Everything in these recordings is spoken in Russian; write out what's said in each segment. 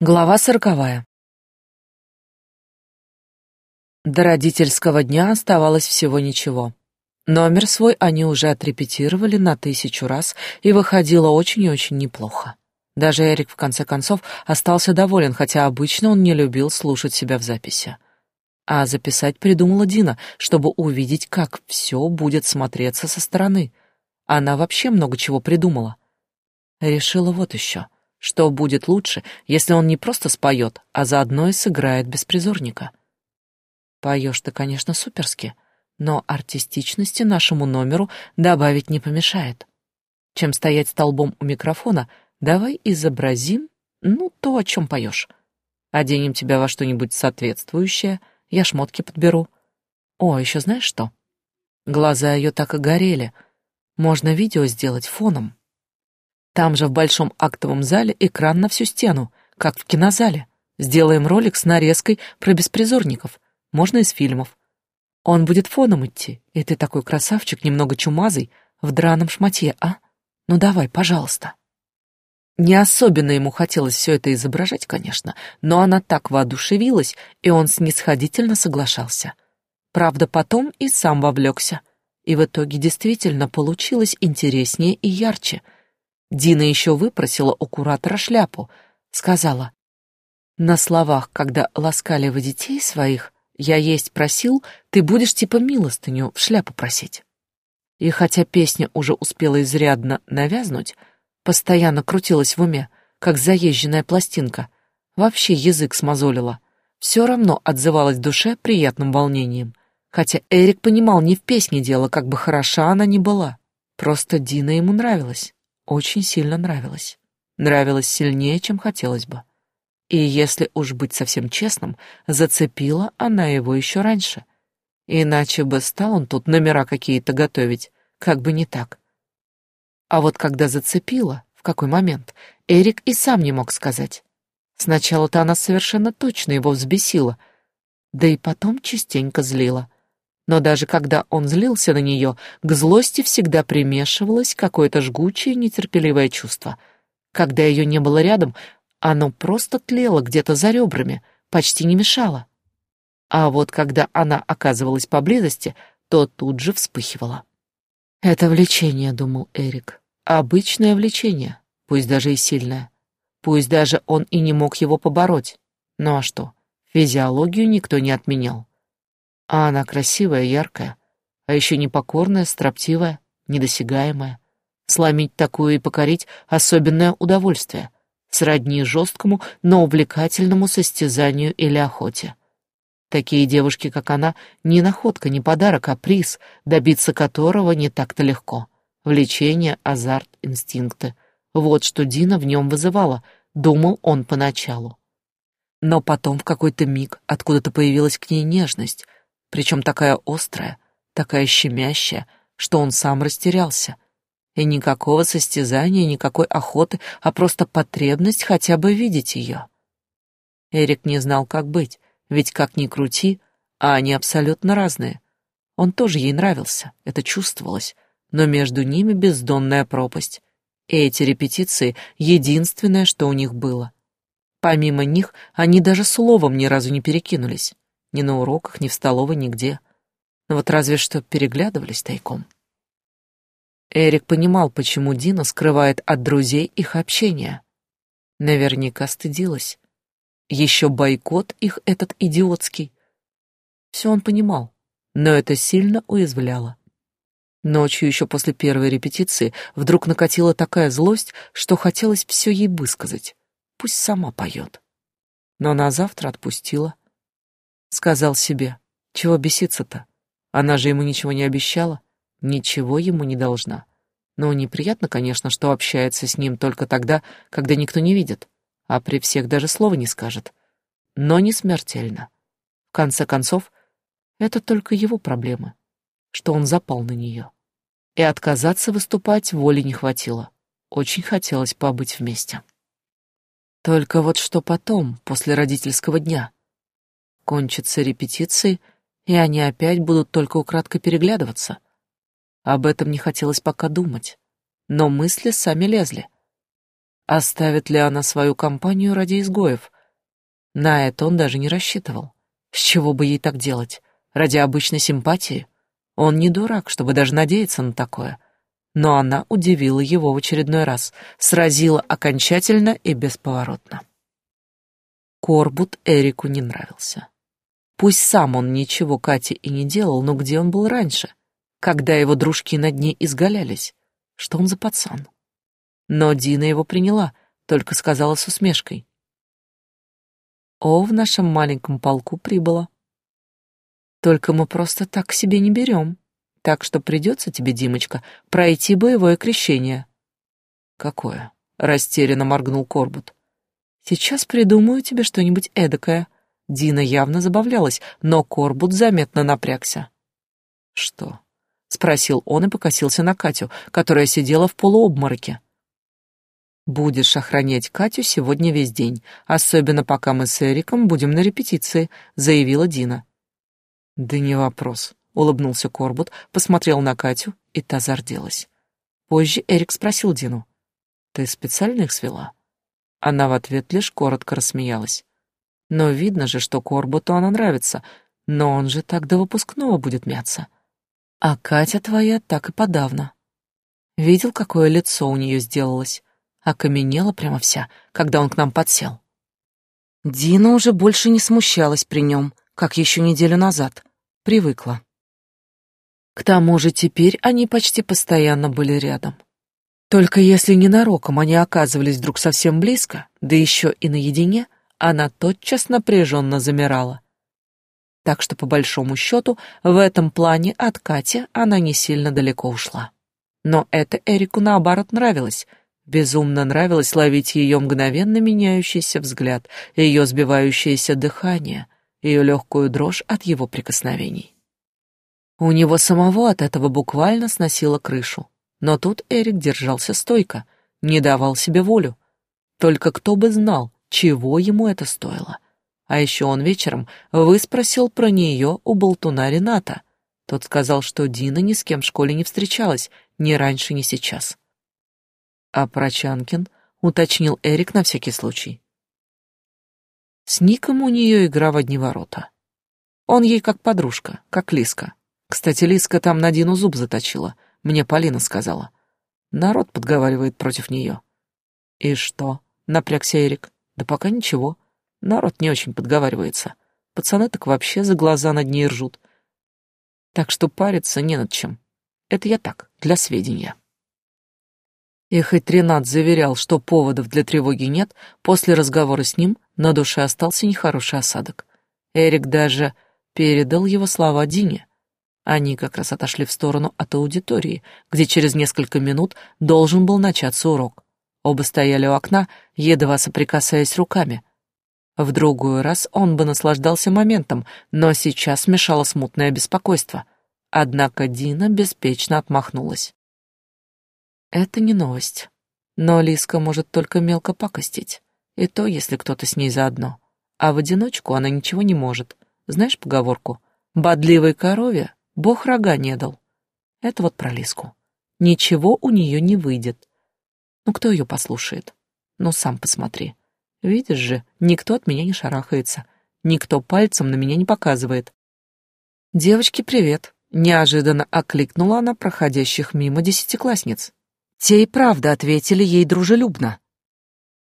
Глава сороковая. До родительского дня оставалось всего ничего. Номер свой они уже отрепетировали на тысячу раз, и выходило очень и очень неплохо. Даже Эрик, в конце концов, остался доволен, хотя обычно он не любил слушать себя в записи. А записать придумала Дина, чтобы увидеть, как все будет смотреться со стороны. Она вообще много чего придумала. Решила вот еще — что будет лучше, если он не просто споет, а заодно и сыграет беспризорника? Поешь ты, конечно, суперски, но артистичности нашему номеру добавить не помешает. Чем стоять столбом у микрофона, давай изобразим, ну, то, о чем поешь. Оденем тебя во что-нибудь соответствующее, я шмотки подберу. О, еще знаешь что? Глаза ее так и горели. Можно видео сделать фоном. Там же в большом актовом зале экран на всю стену, как в кинозале. Сделаем ролик с нарезкой про беспризорников. Можно из фильмов. Он будет фоном идти, и ты такой красавчик, немного чумазый, в драном шматье, а? Ну давай, пожалуйста. Не особенно ему хотелось все это изображать, конечно, но она так воодушевилась, и он снисходительно соглашался. Правда, потом и сам вовлекся. И в итоге действительно получилось интереснее и ярче — Дина еще выпросила у куратора шляпу. Сказала, «На словах, когда ласкали вы детей своих, я есть просил, ты будешь типа милостыню в шляпу просить». И хотя песня уже успела изрядно навязнуть, постоянно крутилась в уме, как заезженная пластинка, вообще язык смазолила, все равно отзывалась душе приятным волнением. Хотя Эрик понимал, не в песне дело, как бы хороша она ни была. Просто Дина ему нравилась очень сильно нравилось. Нравилось сильнее, чем хотелось бы. И если уж быть совсем честным, зацепила она его еще раньше. Иначе бы стал он тут номера какие-то готовить, как бы не так. А вот когда зацепила, в какой момент, Эрик и сам не мог сказать. Сначала-то она совершенно точно его взбесила, да и потом частенько злила — но даже когда он злился на нее, к злости всегда примешивалось какое-то жгучее, нетерпеливое чувство. Когда ее не было рядом, оно просто тлело где-то за ребрами, почти не мешало. А вот когда она оказывалась поблизости, то тут же вспыхивало. «Это влечение», — думал Эрик. «Обычное влечение, пусть даже и сильное. Пусть даже он и не мог его побороть. Ну а что, физиологию никто не отменял. А она красивая, яркая, а еще непокорная, строптивая, недосягаемая. Сломить такую и покорить — особенное удовольствие, сродни жесткому, но увлекательному состязанию или охоте. Такие девушки, как она, не находка, не подарок, а приз, добиться которого не так-то легко. Влечение, азарт, инстинкты. Вот что Дина в нем вызывала, думал он поначалу. Но потом в какой-то миг откуда-то появилась к ней нежность — причем такая острая, такая щемящая, что он сам растерялся. И никакого состязания, никакой охоты, а просто потребность хотя бы видеть ее. Эрик не знал, как быть, ведь как ни крути, а они абсолютно разные. Он тоже ей нравился, это чувствовалось, но между ними бездонная пропасть. И эти репетиции — единственное, что у них было. Помимо них они даже словом ни разу не перекинулись. Ни на уроках, ни в столовой, нигде. Но вот разве что переглядывались тайком. Эрик понимал, почему Дина скрывает от друзей их общение. Наверняка стыдилась. Еще бойкот их этот идиотский. Все он понимал, но это сильно уязвляло. Ночью, еще после первой репетиции, вдруг накатила такая злость, что хотелось все ей высказать. Пусть сама поет. Но на завтра отпустила. Сказал себе, чего беситься-то? Она же ему ничего не обещала, ничего ему не должна. Но неприятно, конечно, что общается с ним только тогда, когда никто не видит, а при всех даже слова не скажет. Но не смертельно. В конце концов, это только его проблемы, что он запал на нее. И отказаться выступать воли не хватило. Очень хотелось побыть вместе. Только вот что потом, после родительского дня — кончатся репетиции, и они опять будут только украдкой переглядываться. Об этом не хотелось пока думать, но мысли сами лезли. Оставит ли она свою компанию ради изгоев? На это он даже не рассчитывал. С чего бы ей так делать? Ради обычной симпатии? Он не дурак, чтобы даже надеяться на такое. Но она удивила его в очередной раз, сразила окончательно и бесповоротно. Корбут Эрику не нравился. Пусть сам он ничего Кате и не делал, но где он был раньше, когда его дружки над ней изгалялись? Что он за пацан? Но Дина его приняла, только сказала с усмешкой. «О, в нашем маленьком полку прибыло. Только мы просто так себе не берем, так что придется тебе, Димочка, пройти боевое крещение». «Какое?» — растерянно моргнул Корбут. Сейчас придумаю тебе что-нибудь эдакое. Дина явно забавлялась, но Корбут заметно напрягся. Что? спросил он и покосился на Катю, которая сидела в полуобмороке. Будешь охранять Катю сегодня весь день, особенно пока мы с Эриком будем на репетиции, заявила Дина. Да не вопрос, улыбнулся Корбут, посмотрел на Катю, и та зарделась. Позже Эрик спросил Дину: "Ты специально их свела?" Она в ответ лишь коротко рассмеялась. Но видно же, что Корбуту она нравится, но он же так до выпускного будет мяться. А Катя твоя так и подавно. Видел, какое лицо у нее сделалось? Окаменела прямо вся, когда он к нам подсел. Дина уже больше не смущалась при нем, как еще неделю назад. Привыкла. К тому же теперь они почти постоянно были рядом. Только если ненароком они оказывались вдруг совсем близко, да еще и наедине, она тотчас напряженно замирала. Так что, по большому счету, в этом плане от Кати она не сильно далеко ушла. Но это Эрику наоборот нравилось. Безумно нравилось ловить ее мгновенно меняющийся взгляд, ее сбивающееся дыхание, ее легкую дрожь от его прикосновений. У него самого от этого буквально сносило крышу. Но тут Эрик держался стойко, не давал себе волю. Только кто бы знал, чего ему это стоило. А еще он вечером выспросил про нее у болтуна Рената. Тот сказал, что Дина ни с кем в школе не встречалась, ни раньше, ни сейчас. А про Чанкин уточнил Эрик на всякий случай. С Ником у нее игра в одни ворота. Он ей как подружка, как Лиска. Кстати, Лиска там на Дину зуб заточила — мне Полина сказала. Народ подговаривает против нее. И что? Напрягся Эрик. Да пока ничего. Народ не очень подговаривается. Пацаны так вообще за глаза над ней ржут. Так что париться не над чем. Это я так, для сведения. И хоть Ренат заверял, что поводов для тревоги нет, после разговора с ним на душе остался нехороший осадок. Эрик даже передал его слова Дине. Они как раз отошли в сторону от аудитории, где через несколько минут должен был начаться урок. Оба стояли у окна, едва соприкасаясь руками. В другой раз он бы наслаждался моментом, но сейчас мешало смутное беспокойство. Однако Дина беспечно отмахнулась. Это не новость. Но Лиска может только мелко пакостить. И то, если кто-то с ней заодно. А в одиночку она ничего не может. Знаешь поговорку? «Бодливой корове Бог рога не дал. Это вот про Лиску. Ничего у нее не выйдет. Ну, кто ее послушает? Ну, сам посмотри. Видишь же, никто от меня не шарахается. Никто пальцем на меня не показывает. «Девочки, привет!» — неожиданно окликнула она проходящих мимо десятиклассниц. Те и правда ответили ей дружелюбно.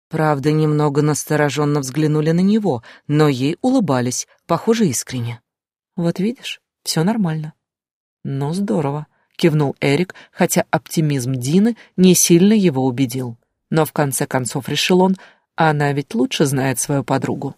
Правда, немного настороженно взглянули на него, но ей улыбались, похоже, искренне. «Вот видишь, все нормально. «Ну, здорово», — кивнул Эрик, хотя оптимизм Дины не сильно его убедил. Но в конце концов решил он, она ведь лучше знает свою подругу.